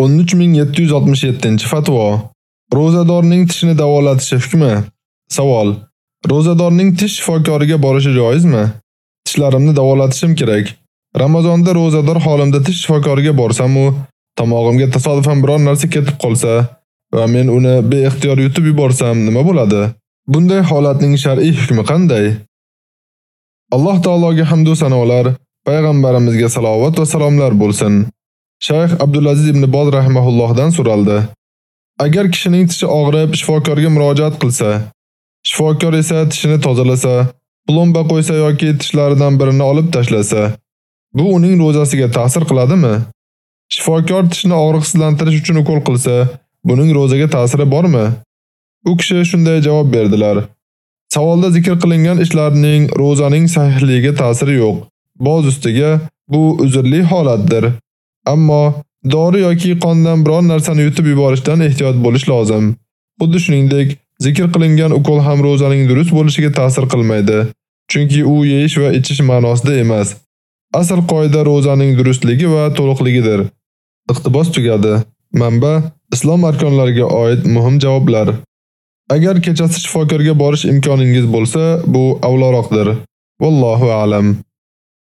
13767-fatvo. Ro'zadorning tishini davolatish hukmi. Savol: Ro'zadorning tish shifokoriga borishi joizmi? Tishlarimni davolatishim kerak. Ramazonda ro'zador holimda tish shifokoriga borsam-u, tomog'imga tasodifan biror narsa ketib qolsa va men uni beixtiyor yutib yuborsam nima bo'ladi? Bunday holatning shar'iy hukmi qanday? Alloh taologa hamd va sanolar, payg'ambarimizga salovat va salomlar bo'lsin. Shayx Abdulaziz ibn Boz rahimahullohdan so'raldi. Agar kishining tishi og'rib, shifokorga murojaat qilsa, shifokor esa tishini tozalasa, plomba qo'ysa yoki tishlaridan birini olib tashlasa, bu uning ro'zasiga ta'sir qiladimi? Shifokor tishni og'riqsizlantirish uchun ukol qilsa, buning ro'zaga ta'siri bormi? U kishi shunday javob berdilar: Savolda zikr qilingan ishlarning ro'zaning sahihligiga ta'siri yo'q. Boz ustiga bu uzrli holatdir. Ammo dori yoki qondan biror narsani yutib yuborishdan ehtiyot bo'lish lozim. Xuddi shuningdek, zikr qilingan ukol ham ro'zaning durust bo'lishiga ta'sir qilmaydi, chunki u yeyish va ichish ma'nosida emas. Asl qoida ro'zaning durustligi va to'liqligidir. Iqtibos tugadi. Manba: Islom arkonlariga oid muhim javoblar. Agar kechasi shifokorga borish imkoningiz bo'lsa, bu avloroqdir. Vallohu a'lam.